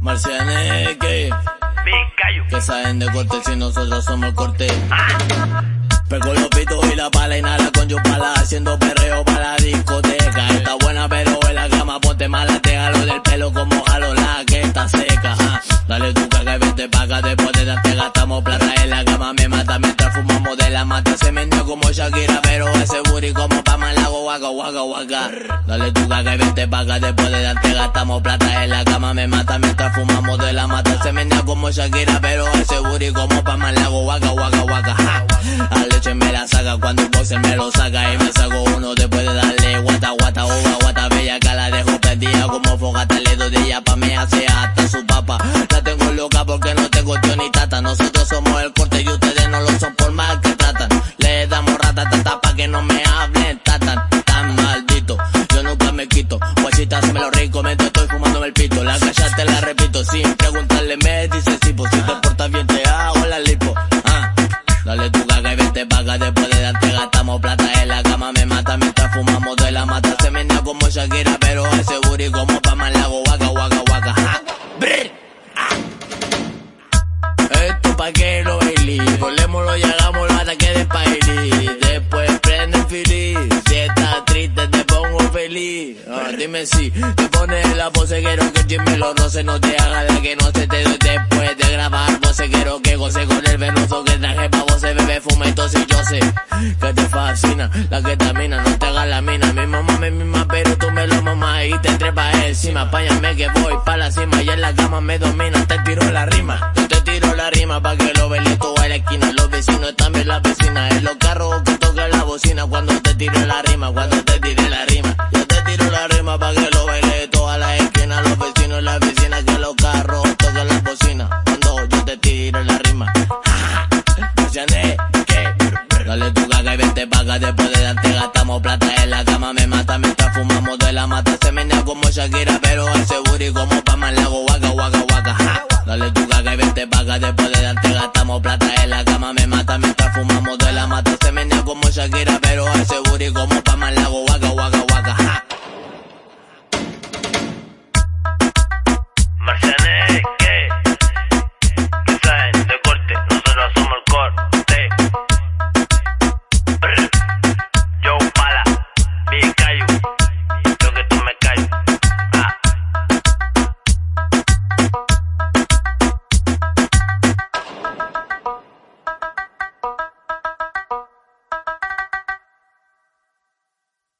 Marcianeque. Que saben de corte si nosotros somos corte. Pego los pitos y la pala y nada con yo pala haciendo perreo para la discoteca. Está buena pero en la cama ponte mala, te jalo del pelo como jalo la que está seca. Dale tu guaga guaga guaga. Dale tu caga y vete paga después de darte gastamos plata en la cama me mata mientras fumamos de la mata. Se me como Shakira pero ese booty como pa' malago guaga guaga guaga. A leche me la saca cuando un boxer me lo saca y me saco uno después de darle guata guata uva guata bella que la dejo prendida como fogata le doy de ella pa' me hace hasta su papa. La tengo loca porque no tengo tío ni tata. Nosotros somos el corte y ustedes no lo son por mal que tratan. Le damos rata tata pa' que no me lo rico, me estoy fumándome el pito. La te la repito sin preguntarle me dice si pues si te portas bien te hago la lipo. Ah, dale tu caga y vete paga después de darte gastamos plata en la cama me mata mientras fumamos de la mata se menea como Shakira dime si te pones la pose, quiero que Jimmy los roces no te haga la que no se te doy después de grabar. Pose quiero que goce con el venoso que traje pa' vos, bebé fuma entonces yo sé que te fascina la que tamina, no te hagas la mina. Mi mamá me mima, pero tú me lo mamas y te trepas encima. Apáñame que voy pa' la cima y en la cama me domina, te tiro la rima. Yo te tiro la rima pa' que lo veas toda la esquina. Los vecinos también las vecinas, en los carros que tocan la bocina cuando te tiro la rima, cuando te tire Dale tu caga y vente paga después de darte gastamos plata en la cama. Me mata mientras fumamos de la mata. Se menea como Shakira